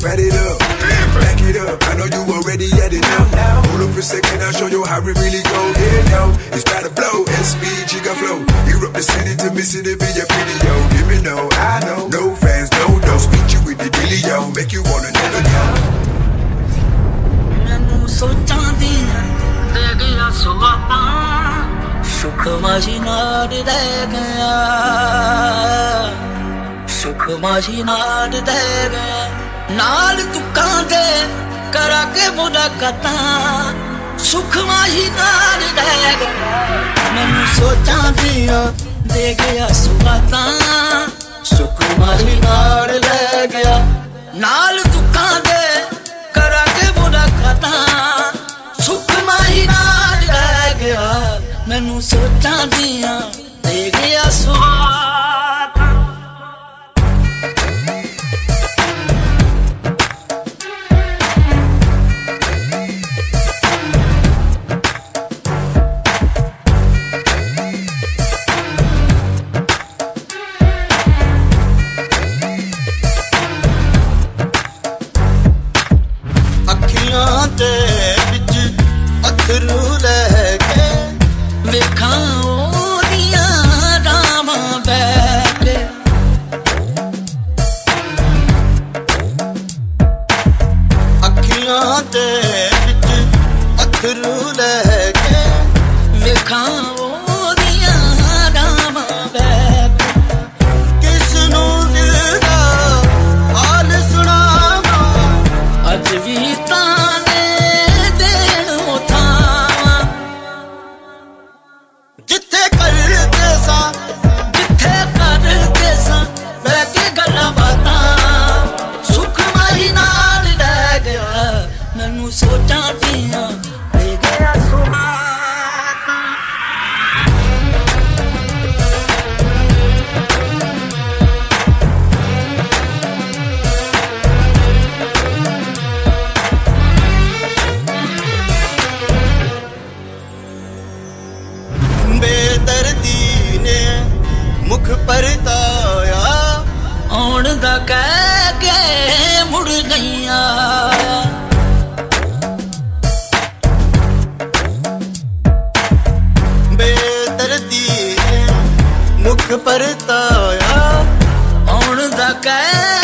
more fat it up. Back it up, I know you already had it up. Hold up for a second, I'll show you how it really go. Yeah, yo, it's about to blow. SB, Chica Flow. Europe the city to Mississippi, your video. Give me no, I know. No fans, no dough. Speak you with the dealio. Make you wanna never go. ਮੈਨੂੰ ਸੋਚਾਂ ਦੀਆਂ ਦੇ ਗਿਆ ਸੁਆਤਾਂ ਸੁਖ ਮਾਹੀ ਨਾਲ ਰਹਿ ਗਿਆ ਸੁਖ ਮਾਹੀ ਨਾਲ ਰਹਿ ਗਿਆ ਨਾਲ ਦੁੱਖਾਂ ਦੇ ਕਰਾ ਕੇ ਮੁਲਾਕਾਤਾਂ। ਸੁਖ ਮਾਹੀ ਨਾਲ ਰਹਿ ਗਿਆ ਮੈਨੂੰ ਸੋਚਾਂ ਦੀਆਂ ਦੇ ਗਿਆ ਸੁਆਤਾਂ ਸੁਖ ਮਾਹੀ ਨਾਲ ਰਹਿ ਗਿਆ। ਨਾਲ ਦੁੱਖਾਂ ਦੇ ਕਰਾ ਕੇ ਮੁਲਾਕਾਤਾਂ। ਸੁਖ ਮਾਹੀ ਨਾਲ ਰਹਿ ਗਿਆ। ਮੈਨੂੰ ਸੋਚਾਂ ਦੀਆਂ ਦੇ ਗਿਆ ਸੁਆਤਾਂ ਅੱਖੀਆਂ ਦੇ ਵਿੱਚ ਅਥਰੂ ਲੈ ਕੇ ਵੇਖਾਂ ਮੈਨੂੰ ਸੋਚਾਂ ਦੀਆਂ ਦੇ ਗਿਆ ਸੁਹਾਤਾਂ ਬੇਦਰਦੀ ਨੇ ਮੁਖ ਪਰਤਾਇਆ, ਆਉਣ ਦਾ ਕਹਿ ਕੇ ਮੁੜ ਗਈਆਂ। ਪਰਤਾਇਆ ਆਉਣ ਦਾ ਕਹਿ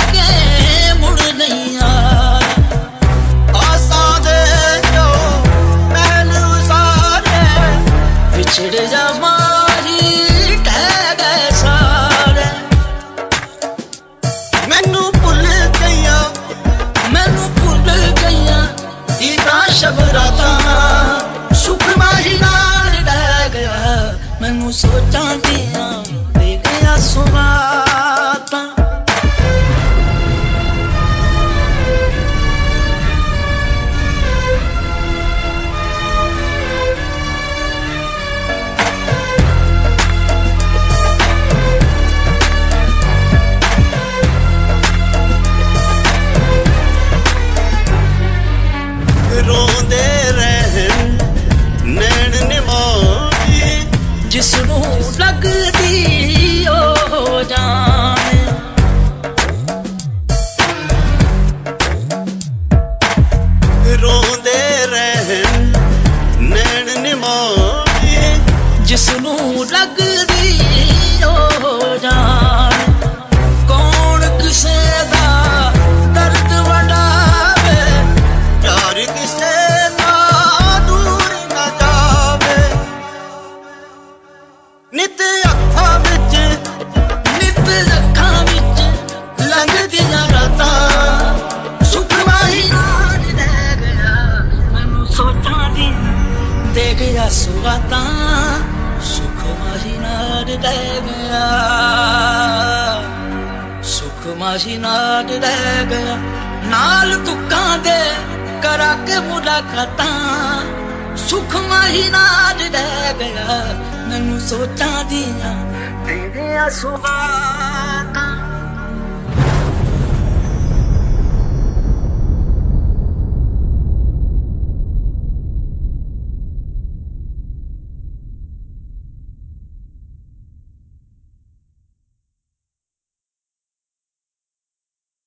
ਨੈਣ ਜਿਸ ਨੂੰ ਲੱਗਦੀ ਦੇ ਗਿਆ ਸੁਗਾਤਾਂ ਸੁਖ ਮਾਹੀ ਨਾਲ ਰਹਿ ਗਿਆ ਸੁਖ ਮਾਹੀ ਨਾਲ ਰਹਿ ਗਿਆ ਨਾਲ ਦੁੱਖਾਂ ਦੇ ਕਰਾ ਕੇ ਮੁਲਾਕਾਤਾਂ ਸੁਖ ਮਾਹੀ ਨਾਲ ਰਹਿ ਗਿਆ ਮੈਨੂੰ ਸੋਚਾਂ ਦੀਆਂ ਦੇ ਗਿਆ ਸੁਗਾਤਾਂ